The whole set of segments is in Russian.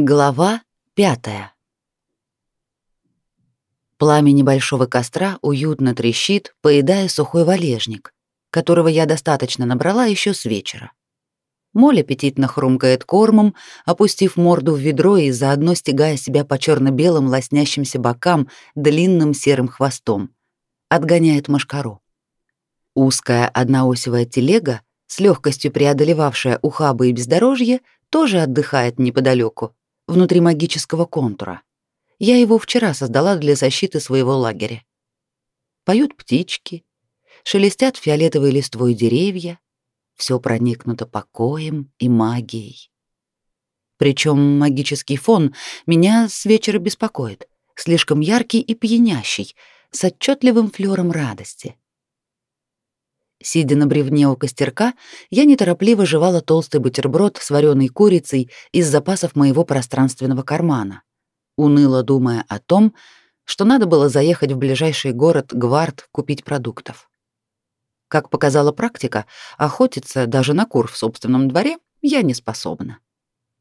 Глава пятая. Пламя небольшого костра уютно трещит, поедая сухой валежник, которого я достаточно набрала еще с вечера. Моль аппетитно хрумкает кормом, опустив морду в ведро и заодно стягая себя по черно белым лоснящимся бокам длинным серым хвостом. Отгоняет машкару. Узкая одноосевая телега, с легкостью преодолевавшая ухабы и бездорожье, тоже отдыхает неподалеку, внутри магического контура. Я его вчера создала для защиты своего лагеря. Поют птички, шелестят фиолетовые листвой деревья, все проникнуто покоем и магией. Причем магический фон меня с вечера беспокоит, слишком яркий и пьянящий, с отчетливым флером радости. Сидя на бревне у костерка, я неторопливо жевала толстый бутерброд с вареной курицей из запасов моего пространственного кармана, уныло думая о том, что надо было заехать в ближайший город Гвард купить продуктов. Как показала практика, охотиться даже на кур в собственном дворе я не способна.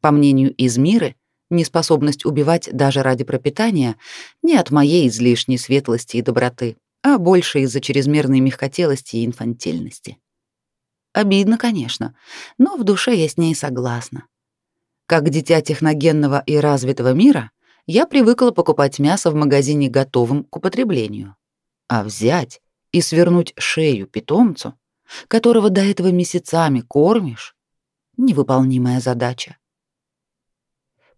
По мнению Измиры, неспособность убивать даже ради пропитания не от моей излишней светлости и доброты, а больше из-за чрезмерной мягкотелости и инфантильности. Обидно, конечно, но в душе я с ней согласна. Как дитя техногенного и развитого мира, я привыкла покупать мясо в магазине готовым к употреблению. А взять и свернуть шею питомцу, которого до этого месяцами кормишь, невыполнимая задача.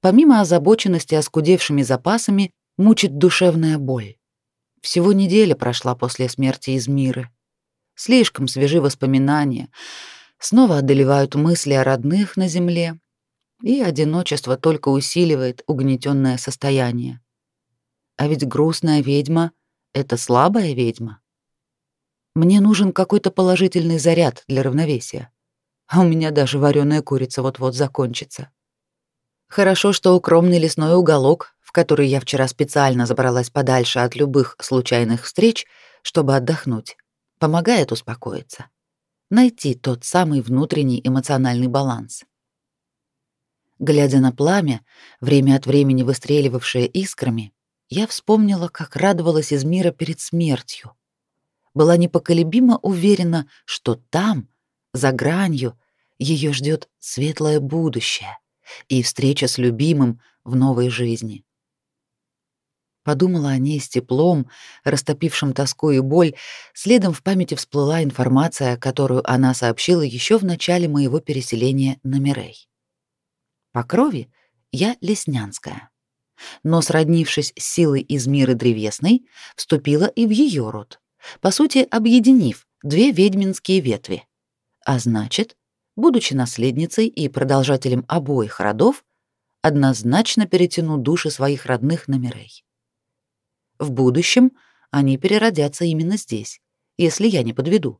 Помимо озабоченности оскудевшими запасами, мучит душевная боль. Всего неделя прошла после смерти из мира. Слишком свежи воспоминания. Снова одолевают мысли о родных на земле, и одиночество только усиливает угнетенное состояние. А ведь грустная ведьма — это слабая ведьма. Мне нужен какой-то положительный заряд для равновесия. А у меня даже вареная курица вот-вот закончится. Хорошо, что укромный лесной уголок в который я вчера специально забралась подальше от любых случайных встреч, чтобы отдохнуть, помогает успокоиться, найти тот самый внутренний эмоциональный баланс. Глядя на пламя, время от времени выстреливавшее искрами, я вспомнила, как радовалась из мира перед смертью. Была непоколебимо уверена, что там, за гранью, ее ждет светлое будущее и встреча с любимым в новой жизни. Подумала о ней с теплом, растопившим тоску и боль, следом в памяти всплыла информация, которую она сообщила еще в начале моего переселения на Мирей. По крови я леснянская, но, сроднившись с силой из мира древесной, вступила и в ее род, по сути, объединив две ведьминские ветви. А значит, будучи наследницей и продолжателем обоих родов, однозначно перетяну души своих родных на Мирей. В будущем они переродятся именно здесь, если я не подведу.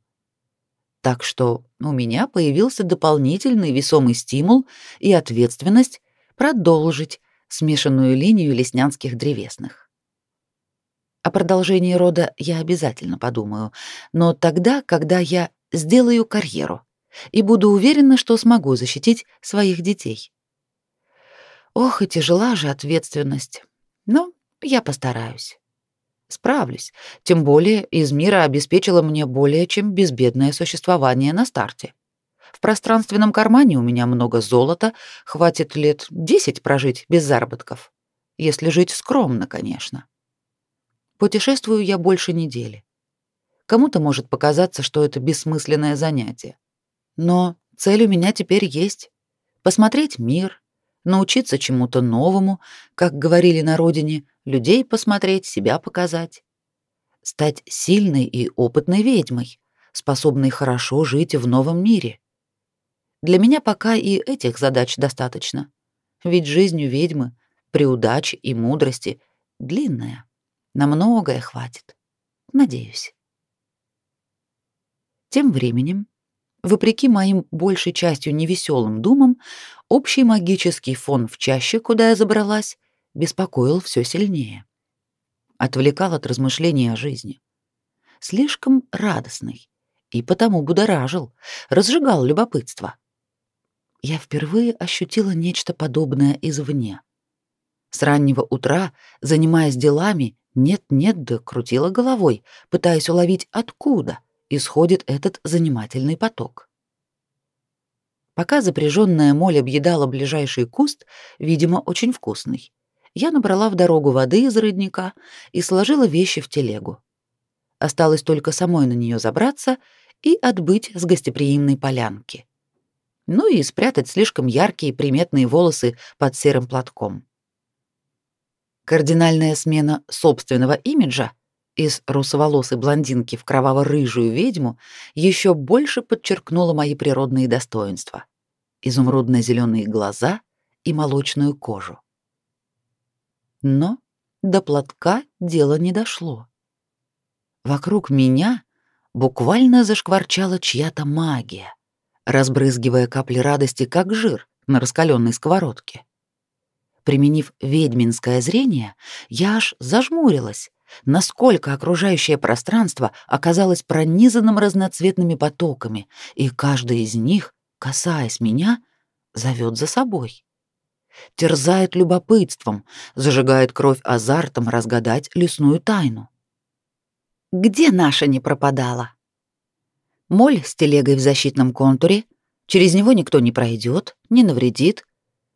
Так что у меня появился дополнительный весомый стимул и ответственность продолжить смешанную линию леснянских древесных. О продолжении рода я обязательно подумаю, но тогда, когда я сделаю карьеру и буду уверена, что смогу защитить своих детей. Ох, и тяжела же ответственность. Но я постараюсь. Справлюсь, тем более из мира обеспечила мне более чем безбедное существование на старте. В пространственном кармане у меня много золота, хватит лет десять прожить без заработков. Если жить скромно, конечно. Путешествую я больше недели. Кому-то может показаться, что это бессмысленное занятие. Но цель у меня теперь есть — посмотреть мир, научиться чему-то новому, как говорили на родине, людей посмотреть, себя показать. Стать сильной и опытной ведьмой, способной хорошо жить в новом мире. Для меня пока и этих задач достаточно. Ведь жизнь у ведьмы при удаче и мудрости длинная. На многое хватит. Надеюсь. Тем временем, вопреки моим большей частью невеселым думам, общий магический фон в чаще, куда я забралась, беспокоил все сильнее. Отвлекал от размышлений о жизни. Слишком радостный и потому будоражил, разжигал любопытство. Я впервые ощутила нечто подобное извне. С раннего утра, занимаясь делами, нет-нет, да крутила головой, пытаясь уловить, откуда исходит этот занимательный поток. Пока запряженная моль объедала ближайший куст, видимо, очень вкусный, я набрала в дорогу воды из родника и сложила вещи в телегу. Осталось только самой на нее забраться и отбыть с гостеприимной полянки. Ну и спрятать слишком яркие приметные волосы под серым платком. Кардинальная смена собственного имиджа из русоволосой блондинки в кроваво-рыжую ведьму еще больше подчеркнула мои природные достоинства: изумрудно-зеленые глаза и молочную кожу. Но до платка дело не дошло. Вокруг меня буквально зашкварчала чья-то магия, разбрызгивая капли радости, как жир на раскаленной сковородке. Применив ведьминское зрение, я аж зажмурилась, насколько окружающее пространство оказалось пронизанным разноцветными потоками, и каждый из них, касаясь меня, зовет за собой. Терзает любопытством, зажигает кровь азартом разгадать лесную тайну. Где наша не пропадала? Моль с телегой в защитном контуре, через него никто не пройдет, не навредит,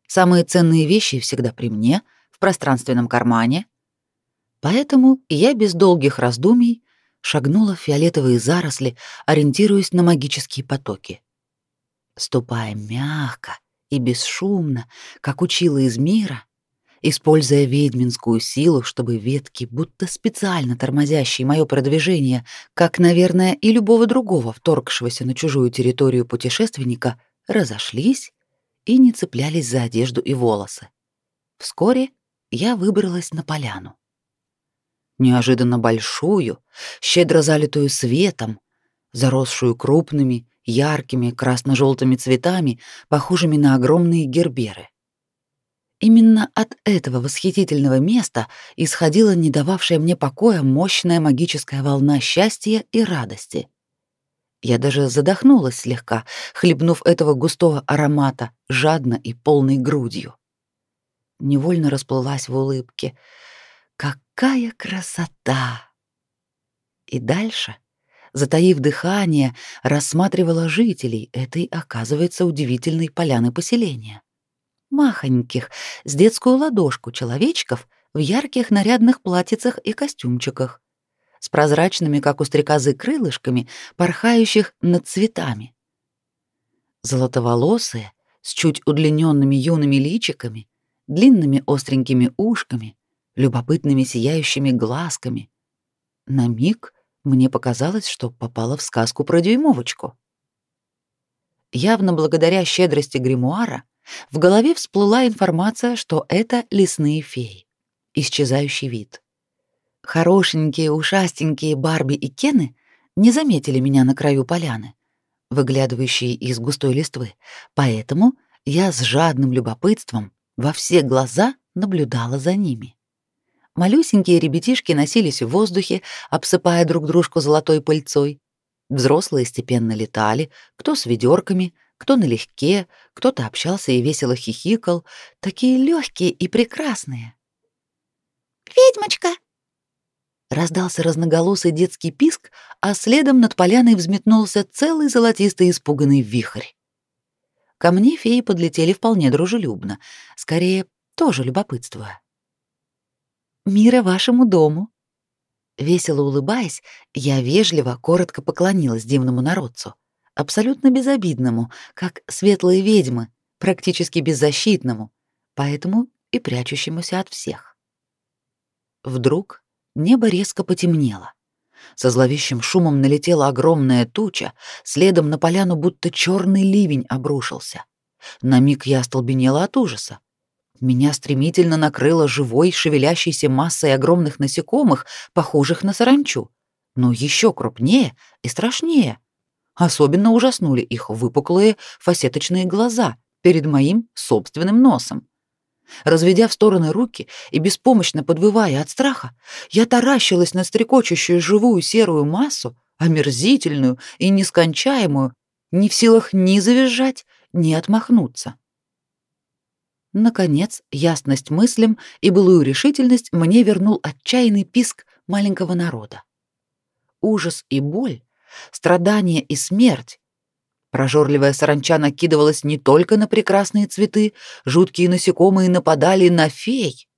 Самые ценные вещи всегда при мне, в пространственном кармане. Поэтому я без долгих раздумий шагнула в фиолетовые заросли, ориентируясь на магические потоки. Ступая мягко и бесшумно, как учила из мира, используя ведьминскую силу, чтобы ветки, будто специально тормозящие мое продвижение, как, наверное, и любого другого вторгшегося на чужую территорию путешественника, разошлись и не цеплялись за одежду и волосы. Вскоре я выбралась на поляну. Неожиданно большую, щедро залитую светом, заросшую крупными, яркими красно-желтыми цветами, похожими на огромные герберы. Именно от этого восхитительного места исходила не дававшая мне покоя мощная магическая волна счастья и радости. Я даже задохнулась слегка, хлебнув этого густого аромата жадно и полной грудью. Невольно расплылась в улыбке. Какая красота! И дальше, затаив дыхание, рассматривала жителей этой, оказывается, удивительной поляны поселения. Махоньких, с детскую ладошку человечков в ярких нарядных платьицах и костюмчиках с прозрачными, как у стрекозы, крылышками, порхающих над цветами. Золотоволосые, с чуть удлиненными юными личиками, длинными остренькими ушками, любопытными сияющими глазками. На миг мне показалось, что попала в сказку про дюймовочку. Явно благодаря щедрости гримуара в голове всплыла информация, что это лесные феи, исчезающий вид. Хорошенькие, ушастенькие Барби и Кены не заметили меня на краю поляны, выглядывающие из густой листвы, поэтому я с жадным любопытством во все глаза наблюдала за ними. Малюсенькие ребятишки носились в воздухе, обсыпая друг дружку золотой пыльцой. Взрослые степенно летали, кто с ведерками, кто налегке, кто-то общался и весело хихикал, такие легкие и прекрасные. «Ведьмочка!» Раздался разноголосый детский писк, а следом над поляной взметнулся целый золотистый испуганный вихрь. Ко мне феи подлетели вполне дружелюбно, скорее, тоже любопытствуя. «Мира вашему дому!» Весело улыбаясь, я вежливо, коротко поклонилась дивному народцу, абсолютно безобидному, как светлые ведьмы, практически беззащитному, поэтому и прячущемуся от всех. Вдруг Небо резко потемнело. Со зловещим шумом налетела огромная туча, следом на поляну будто черный ливень обрушился. На миг я остолбенела от ужаса. Меня стремительно накрыло живой, шевелящейся массой огромных насекомых, похожих на саранчу, но еще крупнее и страшнее. Особенно ужаснули их выпуклые фасеточные глаза перед моим собственным носом. Разведя в стороны руки и беспомощно подвывая от страха, я таращилась на стрекочущую живую серую массу, омерзительную и нескончаемую, не в силах ни завизжать, ни отмахнуться. Наконец, ясность мыслям и былую решительность мне вернул отчаянный писк маленького народа. Ужас и боль, страдания и смерть. Прожорливая саранча накидывалась не только на прекрасные цветы, жуткие насекомые нападали на фей.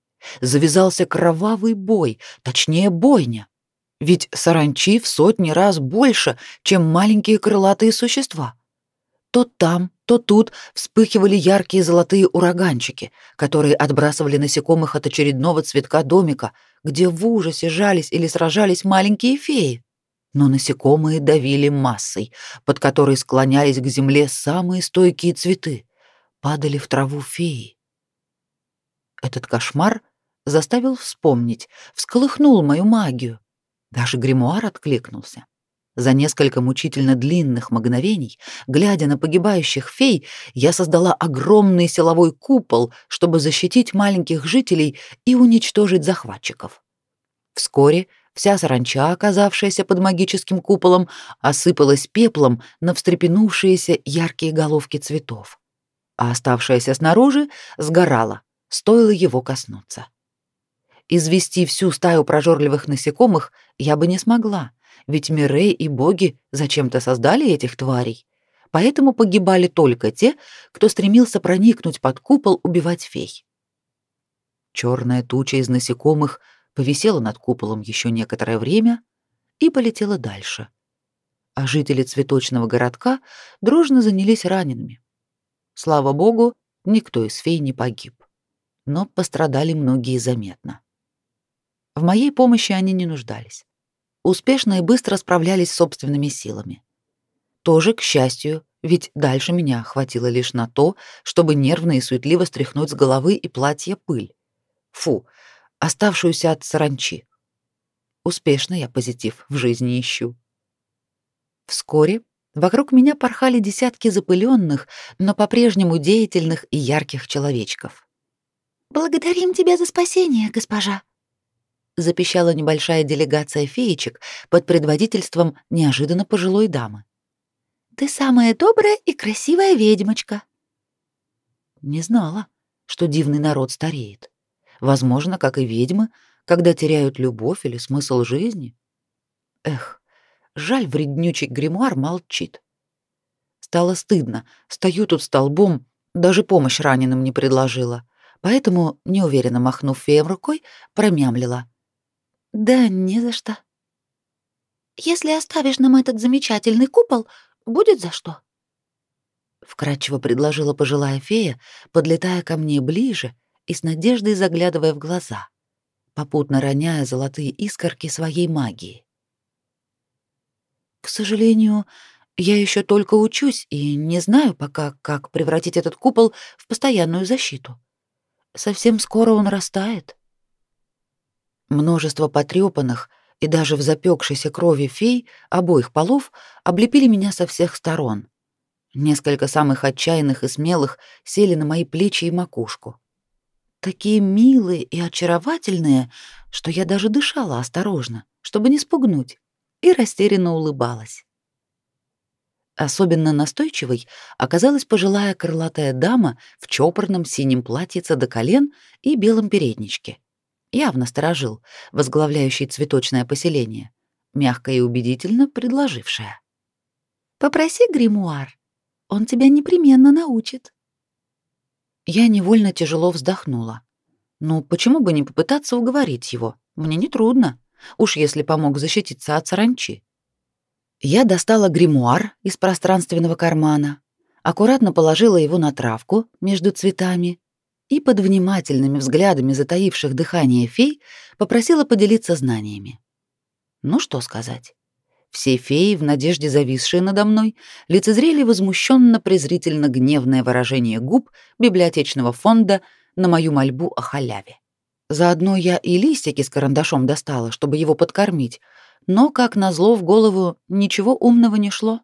Завязался кровавый бой, точнее бойня. Ведь саранчи в сотни раз больше, чем маленькие крылатые существа. То там, то тут вспыхивали яркие золотые ураганчики, которые отбрасывали насекомых от очередного цветка домика, где в ужасе жались или сражались маленькие феи. Но насекомые давили массой, под которой склонялись к земле самые стойкие цветы, падали в траву феи. Этот кошмар заставил вспомнить, всколыхнул мою магию. Даже гримуар откликнулся. За несколько мучительно длинных мгновений, глядя на погибающих фей, я создала огромный силовой купол, чтобы защитить маленьких жителей и уничтожить захватчиков. Вскоре вся саранча, оказавшаяся под магическим куполом, осыпалась пеплом на встрепенувшиеся яркие головки цветов, а оставшаяся снаружи сгорала, стоило его коснуться. Извести всю стаю прожорливых насекомых я бы не смогла, ведь Мирей и боги зачем-то создали этих тварей. Поэтому погибали только те, кто стремился проникнуть под купол убивать фей. Черная туча из насекомых повисела над куполом еще некоторое время и полетела дальше. А жители цветочного городка дружно занялись ранеными. Слава богу, никто из фей не погиб, но пострадали многие заметно. В моей помощи они не нуждались успешно и быстро справлялись собственными силами. Тоже, к счастью, ведь дальше меня хватило лишь на то, чтобы нервно и суетливо стряхнуть с головы и платья пыль. Фу, оставшуюся от саранчи. Успешно я позитив в жизни ищу. Вскоре вокруг меня порхали десятки запыленных, но по-прежнему деятельных и ярких человечков. «Благодарим тебя за спасение, госпожа», запищала небольшая делегация феечек под предводительством неожиданно пожилой дамы. Ты самая добрая и красивая ведьмочка. Не знала, что дивный народ стареет. Возможно, как и ведьмы, когда теряют любовь или смысл жизни. Эх, жаль, вреднючий гримуар молчит. Стало стыдно, стою тут столбом, даже помощь раненым не предложила, поэтому, неуверенно махнув феем рукой, промямлила. Да не за что. Если оставишь нам этот замечательный купол, будет за что. Вкратчиво предложила пожилая фея, подлетая ко мне ближе и с надеждой заглядывая в глаза, попутно роняя золотые искорки своей магии. К сожалению, я еще только учусь и не знаю пока, как превратить этот купол в постоянную защиту. Совсем скоро он растает. Множество потрепанных и даже в запекшейся крови фей обоих полов облепили меня со всех сторон. Несколько самых отчаянных и смелых сели на мои плечи и макушку. Такие милые и очаровательные, что я даже дышала осторожно, чтобы не спугнуть, и растерянно улыбалась. Особенно настойчивой оказалась пожилая крылатая дама в чопорном синем платьице до колен и белом передничке явно сторожил, возглавляющий цветочное поселение, мягко и убедительно предложившая. «Попроси гримуар, он тебя непременно научит». Я невольно тяжело вздохнула. Ну, почему бы не попытаться уговорить его? Мне не трудно, уж если помог защититься от саранчи. Я достала гримуар из пространственного кармана, аккуратно положила его на травку между цветами и под внимательными взглядами затаивших дыхание фей попросила поделиться знаниями. Ну что сказать? Все феи, в надежде зависшие надо мной, лицезрели возмущенно презрительно гневное выражение губ библиотечного фонда на мою мольбу о халяве. Заодно я и листики с карандашом достала, чтобы его подкормить, но, как назло, в голову ничего умного не шло.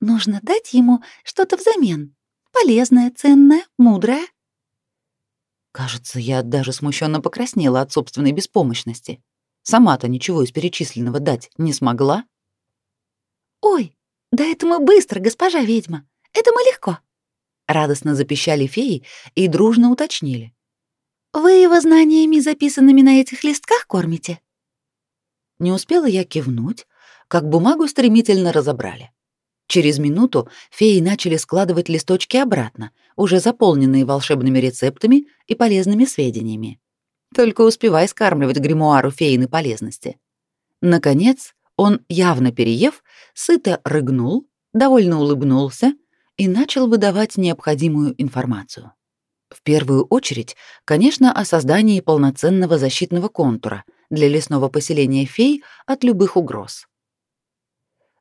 «Нужно дать ему что-то взамен», Полезная, ценная, мудрая. Кажется, я даже смущенно покраснела от собственной беспомощности. Сама-то ничего из перечисленного дать не смогла. Ой, да это мы быстро, госпожа ведьма. Это мы легко. Радостно запищали феи и дружно уточнили. «Вы его знаниями, записанными на этих листках, кормите?» Не успела я кивнуть, как бумагу стремительно разобрали. Через минуту феи начали складывать листочки обратно, уже заполненные волшебными рецептами и полезными сведениями. Только успевай скармливать гримуару феины полезности. Наконец, он, явно переев, сыто рыгнул, довольно улыбнулся и начал выдавать необходимую информацию. В первую очередь, конечно, о создании полноценного защитного контура для лесного поселения фей от любых угроз.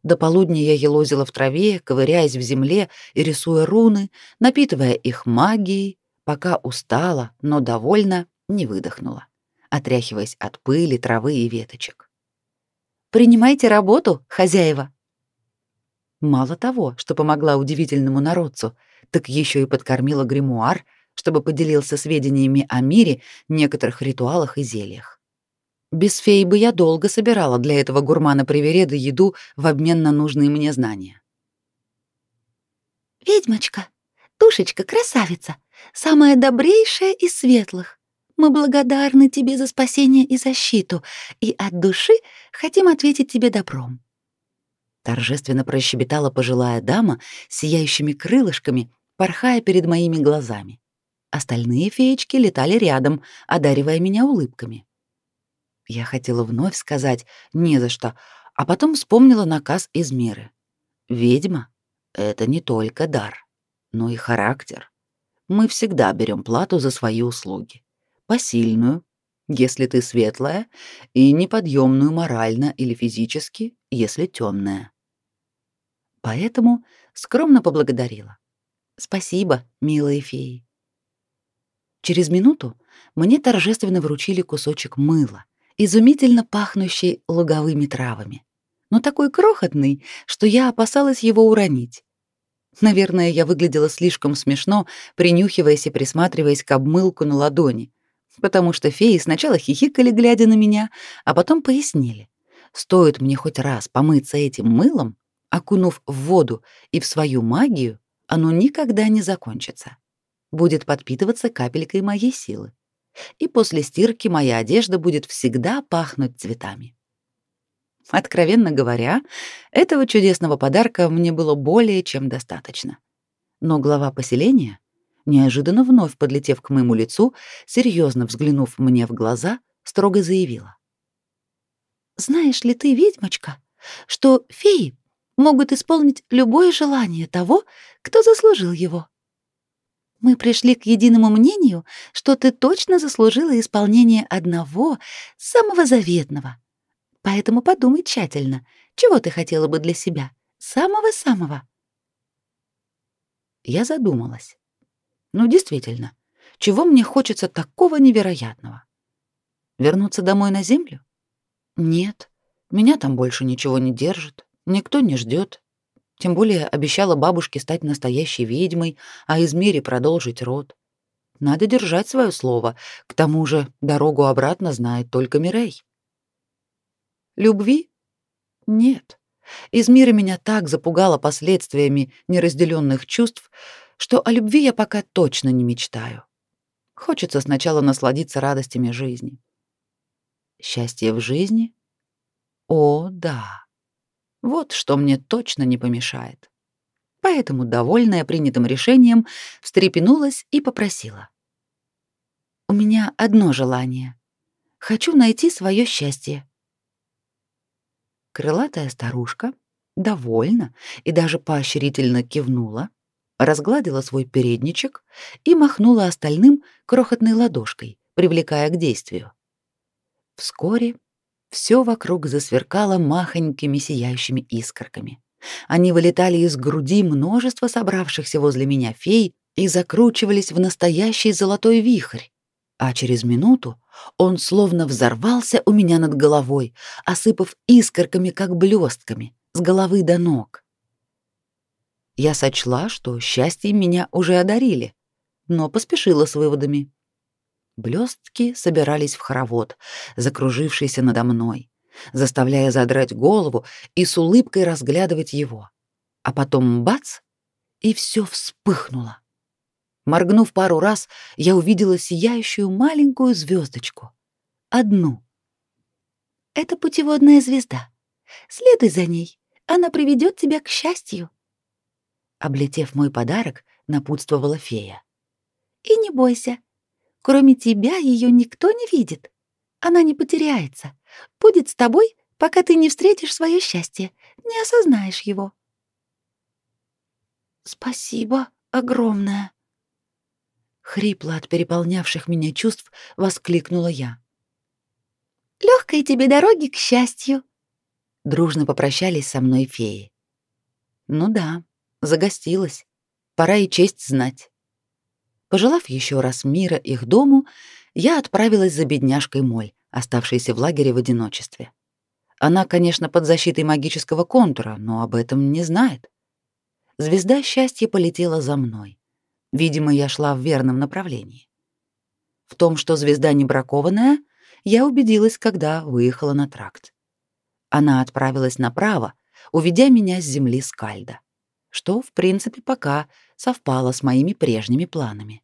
До полудня я елозила в траве, ковыряясь в земле и рисуя руны, напитывая их магией, пока устала, но довольно не выдохнула, отряхиваясь от пыли, травы и веточек. «Принимайте работу, хозяева!» Мало того, что помогла удивительному народцу, так еще и подкормила гримуар, чтобы поделился сведениями о мире, некоторых ритуалах и зельях. Без феи бы я долго собирала для этого гурмана привереда еду в обмен на нужные мне знания. «Ведьмочка, душечка, красавица, самая добрейшая из светлых. Мы благодарны тебе за спасение и защиту, и от души хотим ответить тебе добром торжественно прощебетала пожилая дама с сияющими крылышками, порхая перед моими глазами. Остальные феечки летали рядом, одаривая меня улыбками. Я хотела вновь сказать «не за что», а потом вспомнила наказ из мира. «Ведьма — это не только дар, но и характер. Мы всегда берем плату за свои услуги. Посильную, если ты светлая, и неподъемную морально или физически, если темная поэтому скромно поблагодарила. «Спасибо, милые феи». Через минуту мне торжественно вручили кусочек мыла, изумительно пахнущий луговыми травами, но такой крохотный, что я опасалась его уронить. Наверное, я выглядела слишком смешно, принюхиваясь и присматриваясь к обмылку на ладони, потому что феи сначала хихикали, глядя на меня, а потом пояснили. Стоит мне хоть раз помыться этим мылом, окунув в воду и в свою магию, оно никогда не закончится. Будет подпитываться капелькой моей силы. И после стирки моя одежда будет всегда пахнуть цветами. Откровенно говоря, этого чудесного подарка мне было более чем достаточно. Но глава поселения, неожиданно вновь подлетев к моему лицу, серьезно взглянув мне в глаза, строго заявила. «Знаешь ли ты, ведьмочка, что феи могут исполнить любое желание того, кто заслужил его. Мы пришли к единому мнению, что ты точно заслужила исполнение одного, самого заветного. Поэтому подумай тщательно, чего ты хотела бы для себя, самого-самого. Я задумалась. Ну, действительно, чего мне хочется такого невероятного? Вернуться домой на землю? Нет, меня там больше ничего не держит. Никто не ждет. Тем более обещала бабушке стать настоящей ведьмой, а из мире продолжить род. Надо держать свое слово. К тому же дорогу обратно знает только Мирей. Любви? Нет. Из мира меня так запугало последствиями неразделенных чувств, что о любви я пока точно не мечтаю. Хочется сначала насладиться радостями жизни. Счастье в жизни? О, да. Вот что мне точно не помешает. Поэтому, довольная принятым решением, встрепенулась и попросила. «У меня одно желание. Хочу найти свое счастье». Крылатая старушка, довольна и даже поощрительно кивнула, разгладила свой передничек и махнула остальным крохотной ладошкой, привлекая к действию. Вскоре все вокруг засверкало махонькими сияющими искорками. Они вылетали из груди множества собравшихся возле меня фей и закручивались в настоящий золотой вихрь. А через минуту он словно взорвался у меня над головой, осыпав искорками, как блестками, с головы до ног. Я сочла, что счастье меня уже одарили, но поспешила с выводами. Блестки собирались в хоровод, закружившийся надо мной, заставляя задрать голову и с улыбкой разглядывать его. А потом бац, и все вспыхнуло, Моргнув пару раз, я увидела сияющую маленькую звездочку. Одну. Это путеводная звезда. Следуй за ней. Она приведет тебя к счастью. Облетев мой подарок, напутствовала фея. И не бойся. Кроме тебя ее никто не видит. Она не потеряется. Будет с тобой, пока ты не встретишь свое счастье, не осознаешь его. Спасибо огромное. Хрипло от переполнявших меня чувств воскликнула я. Легкой тебе дороги к счастью. Дружно попрощались со мной феи. Ну да, загостилась. Пора и честь знать. Пожелав еще раз мира их дому, я отправилась за бедняжкой Моль, оставшейся в лагере в одиночестве. Она, конечно, под защитой магического контура, но об этом не знает. Звезда счастья полетела за мной. Видимо, я шла в верном направлении. В том, что звезда не бракованная, я убедилась, когда выехала на тракт. Она отправилась направо, уведя меня с земли Скальда, что, в принципе, пока совпало с моими прежними планами.